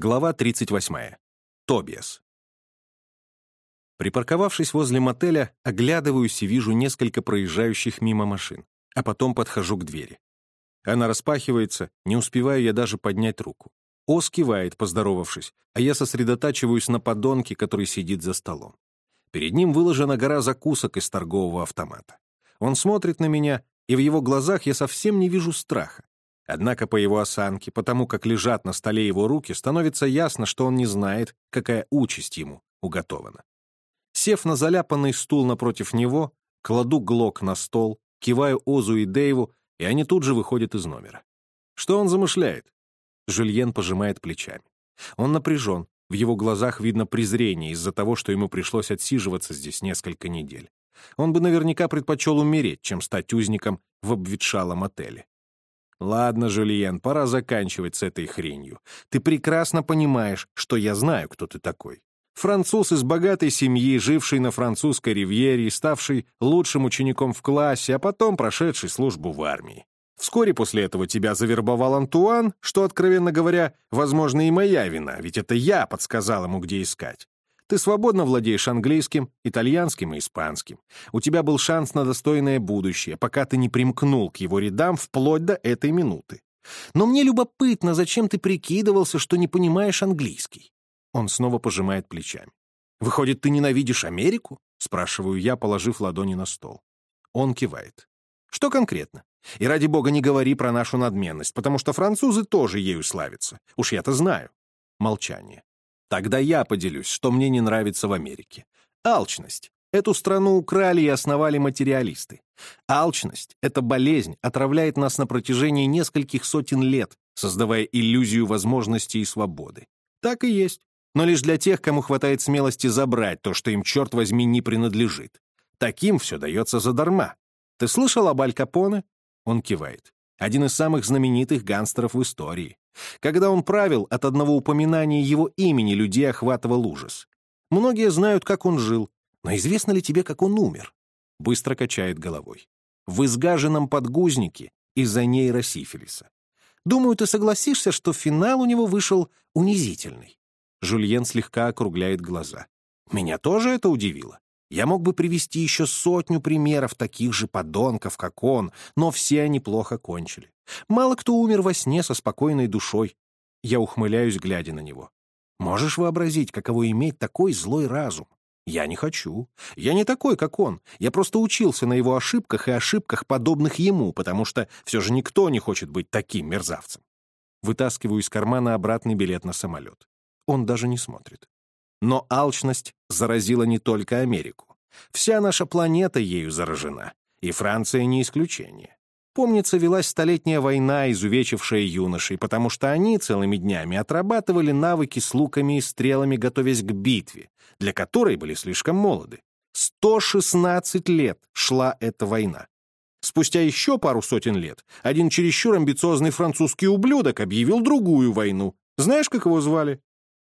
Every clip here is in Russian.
Глава 38. Тобиас. Припарковавшись возле мотеля, оглядываюсь и вижу несколько проезжающих мимо машин, а потом подхожу к двери. Она распахивается, не успеваю я даже поднять руку. Ос кивает, поздоровавшись, а я сосредотачиваюсь на подонке, который сидит за столом. Перед ним выложена гора закусок из торгового автомата. Он смотрит на меня, и в его глазах я совсем не вижу страха. Однако по его осанке, потому как лежат на столе его руки, становится ясно, что он не знает, какая участь ему уготована. Сев на заляпанный стул напротив него, кладу глок на стол, киваю Озу и Дэйву, и они тут же выходят из номера. Что он замышляет? Жюльен пожимает плечами. Он напряжен, в его глазах видно презрение из-за того, что ему пришлось отсиживаться здесь несколько недель. Он бы наверняка предпочел умереть, чем стать узником в обветшалом отеле. «Ладно, Жюльен, пора заканчивать с этой хренью. Ты прекрасно понимаешь, что я знаю, кто ты такой. Француз из богатой семьи, живший на французской ривьере и ставший лучшим учеником в классе, а потом прошедший службу в армии. Вскоре после этого тебя завербовал Антуан, что, откровенно говоря, возможно, и моя вина, ведь это я подсказал ему, где искать. Ты свободно владеешь английским, итальянским и испанским. У тебя был шанс на достойное будущее, пока ты не примкнул к его рядам вплоть до этой минуты. Но мне любопытно, зачем ты прикидывался, что не понимаешь английский?» Он снова пожимает плечами. «Выходит, ты ненавидишь Америку?» — спрашиваю я, положив ладони на стол. Он кивает. «Что конкретно? И ради бога не говори про нашу надменность, потому что французы тоже ею славятся. Уж я-то знаю». Молчание. Тогда я поделюсь, что мне не нравится в Америке. Алчность. Эту страну украли и основали материалисты. Алчность — это болезнь, отравляет нас на протяжении нескольких сотен лет, создавая иллюзию возможностей и свободы. Так и есть. Но лишь для тех, кому хватает смелости забрать то, что им, черт возьми, не принадлежит. Таким все дается задарма. Ты слышал об Аль Капоне? Он кивает. Один из самых знаменитых гангстеров в истории. Когда он правил, от одного упоминания его имени людей охватывал ужас. Многие знают, как он жил, но известно ли тебе, как он умер? Быстро качает головой. В изгаженном подгузнике из-за нейросифилиса. Думаю, ты согласишься, что финал у него вышел унизительный. Жульен слегка округляет глаза. Меня тоже это удивило. Я мог бы привести еще сотню примеров таких же подонков, как он, но все они плохо кончили. Мало кто умер во сне со спокойной душой. Я ухмыляюсь, глядя на него. Можешь вообразить, каково иметь такой злой разум? Я не хочу. Я не такой, как он. Я просто учился на его ошибках и ошибках, подобных ему, потому что все же никто не хочет быть таким мерзавцем. Вытаскиваю из кармана обратный билет на самолет. Он даже не смотрит. Но алчность заразила не только Америку. Вся наша планета ею заражена, и Франция не исключение. Помнится, велась столетняя война, изувечившая юношей, потому что они целыми днями отрабатывали навыки с луками и стрелами, готовясь к битве, для которой были слишком молоды. 116 лет шла эта война. Спустя еще пару сотен лет один чересчур амбициозный французский ублюдок объявил другую войну. Знаешь, как его звали?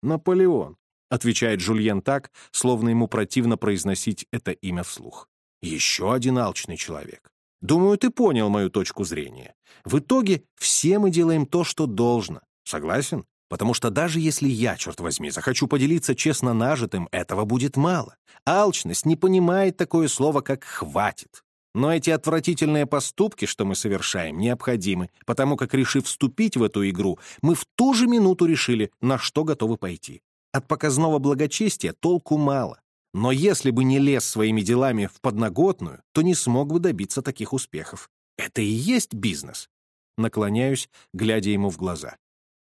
Наполеон отвечает Жульен так, словно ему противно произносить это имя вслух. Еще один алчный человек. Думаю, ты понял мою точку зрения. В итоге все мы делаем то, что должно. Согласен? Потому что даже если я, черт возьми, захочу поделиться честно нажитым, этого будет мало. Алчность не понимает такое слово, как «хватит». Но эти отвратительные поступки, что мы совершаем, необходимы, потому как, решив вступить в эту игру, мы в ту же минуту решили, на что готовы пойти. От показного благочестия толку мало. Но если бы не лез своими делами в подноготную, то не смог бы добиться таких успехов. Это и есть бизнес. Наклоняюсь, глядя ему в глаза.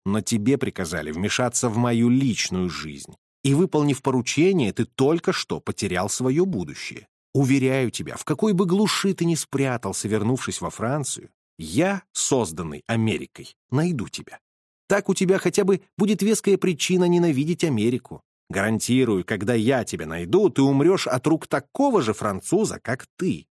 Но тебе приказали вмешаться в мою личную жизнь. И, выполнив поручение, ты только что потерял свое будущее. Уверяю тебя, в какой бы глуши ты ни спрятался, вернувшись во Францию, я, созданный Америкой, найду тебя. Так у тебя хотя бы будет веская причина ненавидеть Америку. Гарантирую, когда я тебя найду, ты умрешь от рук такого же француза, как ты.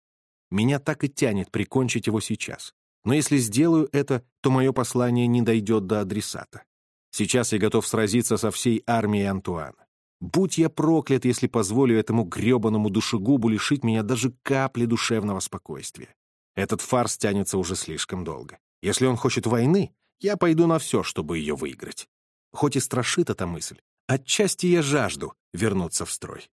Меня так и тянет прикончить его сейчас. Но если сделаю это, то мое послание не дойдет до адресата. Сейчас я готов сразиться со всей армией Антуана. Будь я проклят, если позволю этому гребаному душегубу лишить меня даже капли душевного спокойствия. Этот фарс тянется уже слишком долго. Если он хочет войны, я пойду на все, чтобы ее выиграть. Хоть и страшит эта мысль, отчасти я жажду вернуться в строй.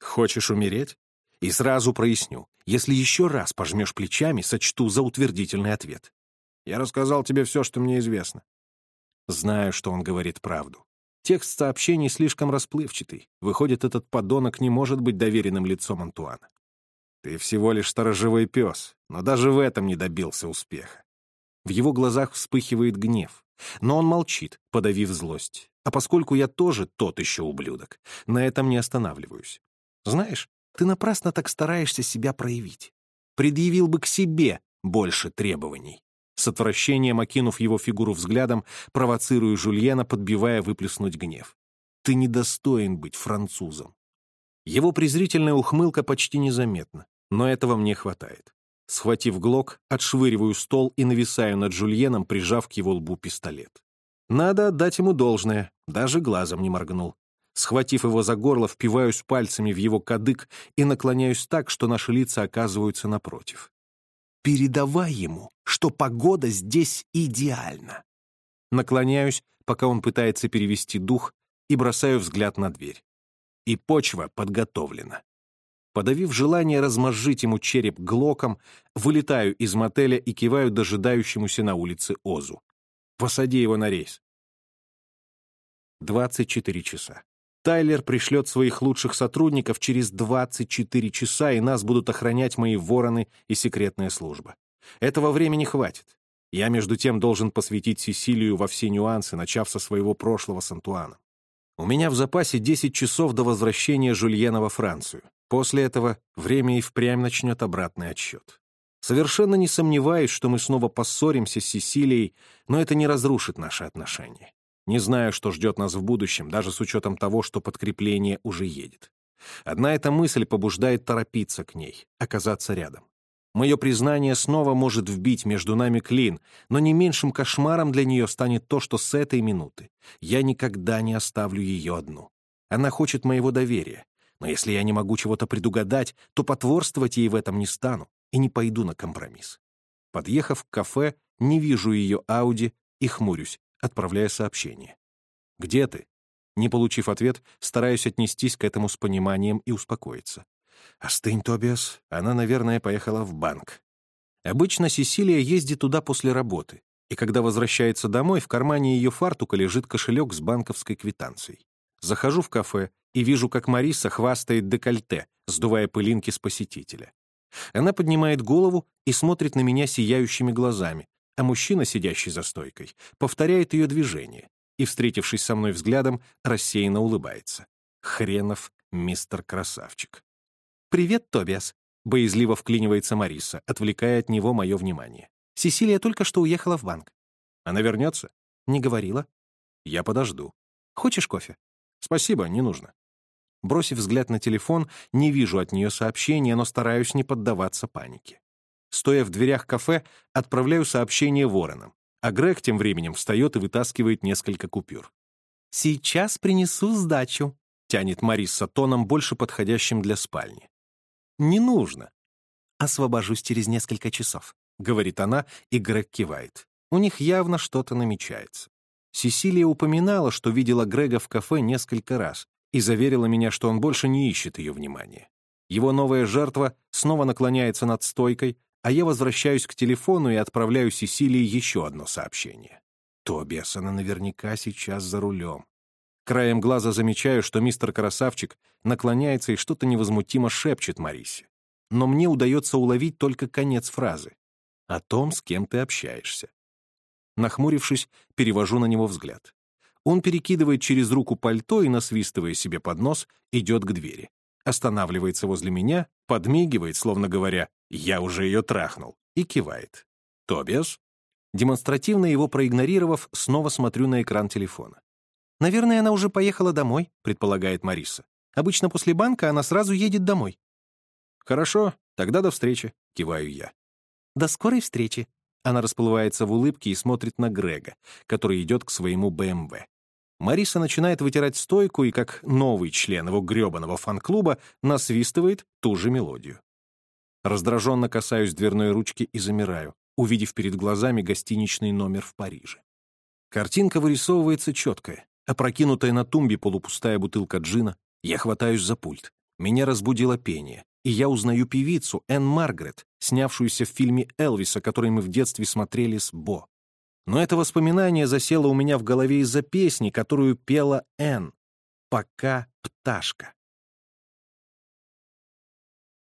Хочешь умереть? И сразу проясню. Если еще раз пожмешь плечами, сочту за утвердительный ответ. Я рассказал тебе все, что мне известно. Знаю, что он говорит правду. Текст сообщений слишком расплывчатый. Выходит, этот подонок не может быть доверенным лицом Антуана. Ты всего лишь сторожевой пес, но даже в этом не добился успеха. В его глазах вспыхивает гнев, но он молчит, подавив злость. А поскольку я тоже тот еще ублюдок, на этом не останавливаюсь. Знаешь, ты напрасно так стараешься себя проявить. Предъявил бы к себе больше требований. С отвращением окинув его фигуру взглядом, провоцирую Жульена, подбивая выплеснуть гнев. «Ты недостоин быть французом». Его презрительная ухмылка почти незаметна, но этого мне хватает. Схватив глок, отшвыриваю стол и нависаю над Жульеном, прижав к его лбу пистолет. Надо отдать ему должное, даже глазом не моргнул. Схватив его за горло, впиваюсь пальцами в его кадык и наклоняюсь так, что наши лица оказываются напротив. Передавай ему, что погода здесь идеальна. Наклоняюсь, пока он пытается перевести дух, и бросаю взгляд на дверь. И почва подготовлена. Подавив желание размозжить ему череп глоком, вылетаю из мотеля и киваю дожидающемуся на улице Озу. «Посади его на рейс». 24 часа. Тайлер пришлет своих лучших сотрудников через 24 часа, и нас будут охранять мои вороны и секретная служба. Этого времени хватит. Я, между тем, должен посвятить Сесилию во все нюансы, начав со своего прошлого с Антуаном. У меня в запасе 10 часов до возвращения Жульена во Францию. После этого время и впрямь начнет обратный отсчет. Совершенно не сомневаюсь, что мы снова поссоримся с Сесилией, но это не разрушит наши отношения. Не знаю, что ждет нас в будущем, даже с учетом того, что подкрепление уже едет. Одна эта мысль побуждает торопиться к ней, оказаться рядом. Мое признание снова может вбить между нами клин, но не меньшим кошмаром для нее станет то, что с этой минуты я никогда не оставлю ее одну. Она хочет моего доверия, но если я не могу чего-то предугадать, то потворствовать ей в этом не стану и не пойду на компромисс. Подъехав к кафе, не вижу ее Ауди и хмурюсь отправляя сообщение. «Где ты?» Не получив ответ, стараюсь отнестись к этому с пониманием и успокоиться. «Остынь, Тобиас, она, наверное, поехала в банк». Обычно Сесилия ездит туда после работы, и когда возвращается домой, в кармане ее фартука лежит кошелек с банковской квитанцией. Захожу в кафе и вижу, как Мариса хвастает декольте, сдувая пылинки с посетителя. Она поднимает голову и смотрит на меня сияющими глазами, а мужчина, сидящий за стойкой, повторяет ее движение и, встретившись со мной взглядом, рассеянно улыбается. Хренов мистер Красавчик. «Привет, Тобиас», — боязливо вклинивается Мариса, отвлекая от него мое внимание. «Сесилия только что уехала в банк». «Она вернется?» «Не говорила». «Я подожду». «Хочешь кофе?» «Спасибо, не нужно». Бросив взгляд на телефон, не вижу от нее сообщения, но стараюсь не поддаваться панике. Стоя в дверях кафе, отправляю сообщение воронам, а Грег тем временем встает и вытаскивает несколько купюр. «Сейчас принесу сдачу», — тянет Мариса тоном, больше подходящим для спальни. «Не нужно». «Освобожусь через несколько часов», — говорит она, и Грег кивает. У них явно что-то намечается. Сесилия упоминала, что видела Грега в кафе несколько раз и заверила меня, что он больше не ищет ее внимания. Его новая жертва снова наклоняется над стойкой, а я возвращаюсь к телефону и отправляю Сесилии еще одно сообщение. Тобиас, она наверняка сейчас за рулем. Краем глаза замечаю, что мистер Красавчик наклоняется и что-то невозмутимо шепчет Марисе. Но мне удается уловить только конец фразы. О том, с кем ты общаешься. Нахмурившись, перевожу на него взгляд. Он перекидывает через руку пальто и, насвистывая себе под нос, идет к двери останавливается возле меня, подмигивает, словно говоря «я уже ее трахнул», и кивает. «Тобиас?» Демонстративно его проигнорировав, снова смотрю на экран телефона. «Наверное, она уже поехала домой», — предполагает Мариса. «Обычно после банка она сразу едет домой». «Хорошо, тогда до встречи», — киваю я. «До скорой встречи». Она расплывается в улыбке и смотрит на Грега, который идет к своему БМВ. Мариса начинает вытирать стойку и, как новый член его гребаного фан-клуба, насвистывает ту же мелодию. Раздраженно касаюсь дверной ручки и замираю, увидев перед глазами гостиничный номер в Париже. Картинка вырисовывается четкая. Опрокинутая на тумбе полупустая бутылка джина. Я хватаюсь за пульт. Меня разбудило пение. И я узнаю певицу Энн Маргарет, снявшуюся в фильме Элвиса, который мы в детстве смотрели с Бо. Но это воспоминание засело у меня в голове из-за песни, которую пела Энн. «Пока пташка».